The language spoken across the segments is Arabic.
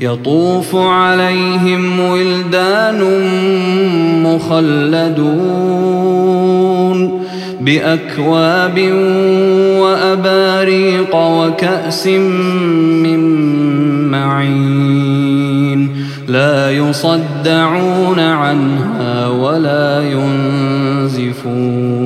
يطوف عليهم ولدان مخلدون بأكواب وأباريق وكأس من معين لا يصدعون عنها ولا ينزفون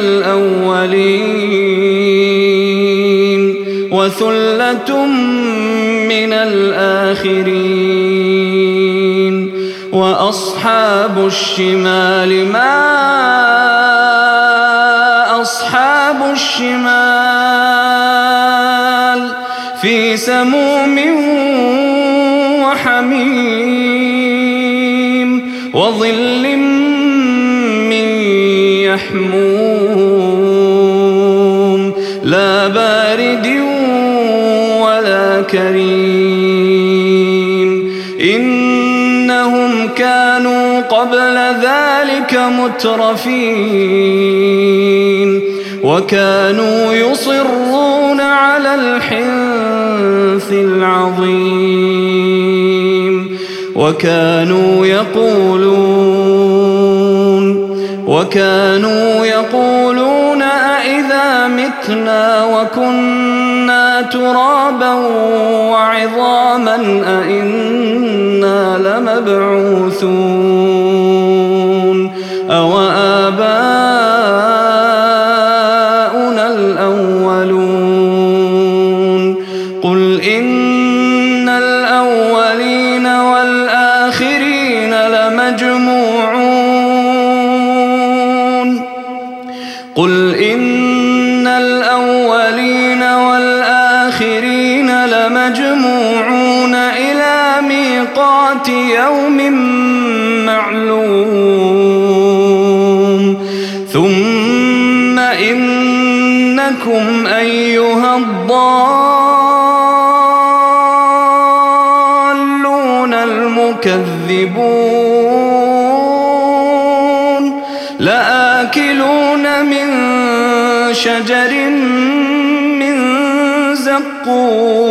الأولين وثلة من الآخرين وأصحاب الشمال ما أصحاب الشمال في سموم وحميم وظل كريم إنهم كانوا قبل ذلك مترفين. وكانوا يصرون على الحنث العظيم. وكانوا يقولون وكانوا يقولون أئذا متنا وكنا كنا ترابا وعظاما أئنا لمبعوثون أو آباؤنا الأولون قل إن الأولين والآخرين لمجموعون قل إن يوم معلوم. ثم إنكم أيها الضالون المكذبون. لآكلون من شجر من زقوم.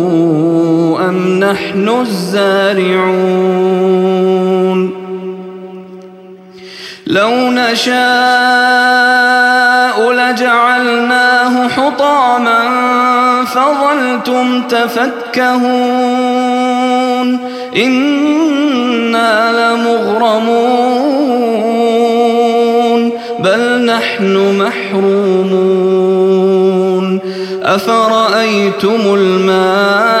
نحن الزارعون. لو نشاء لجعلناه حطاما فظلتم تفكهون. إنا لمغرمون بل نحن محرومون. أفرأيتم الماء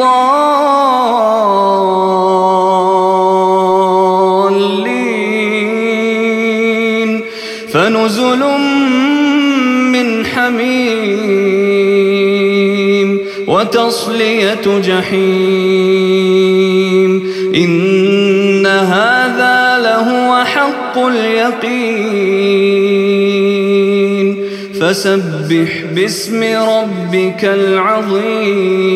الضالين. فنزل من حميم وتصلية جحيم. إن هذا لهو حق اليقين. فسبح باسم ربك العظيم.